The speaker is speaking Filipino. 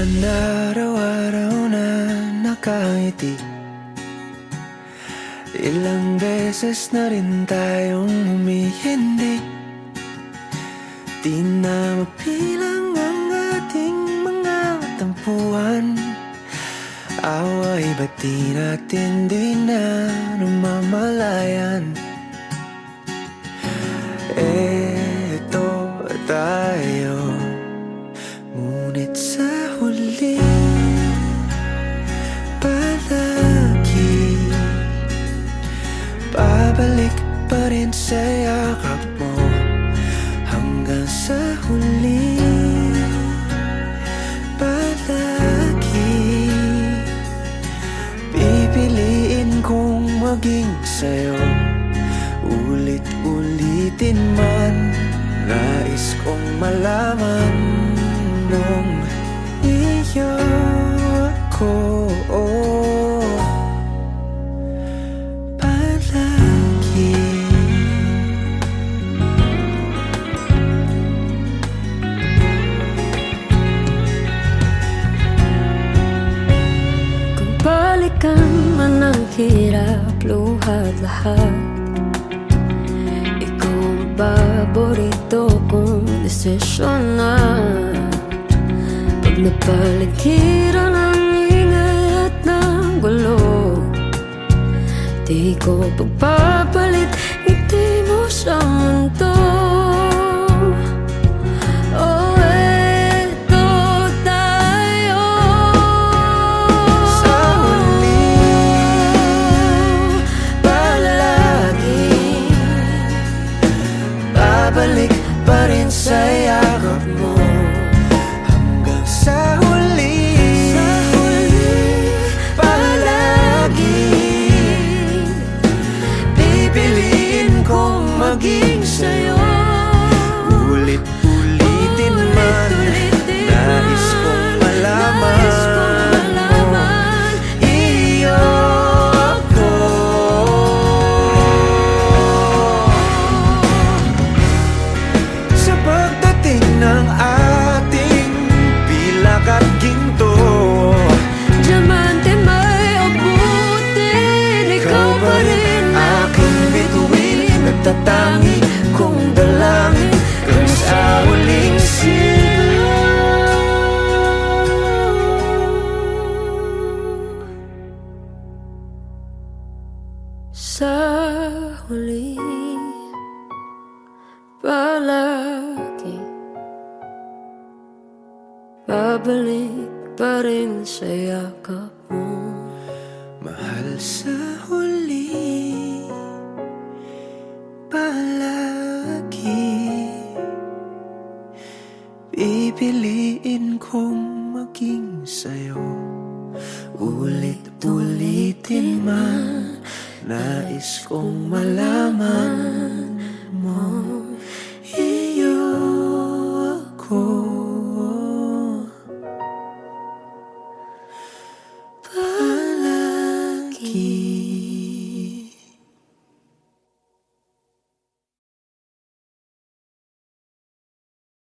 naman araw-araw na nakangiti Ilang beses na rin tayong humihindi. Di na mapilang ang ating mga tampuhan. Away ba't di natin di na namamalayan? Eto rin sa yakap mo Hanggang sa huli. Palagi Pipiliin kong maging sa'yo. Ulit-ulitin man Nais kong malaman Nung iyo balikan man ang hirap, luhat lahat. Ikaw ang paborito kong desisyon na Pag napaligiran ang ingay at ng gulo Di ko pagpapalit, pa rin sa yakap mo Sa huli Palagi Babalik pa rin sa yakap mo. Mahal sa huli Palagi Pipiliin kong maging sa'yo. Ulit-ulitin man Nais kong malaman mo.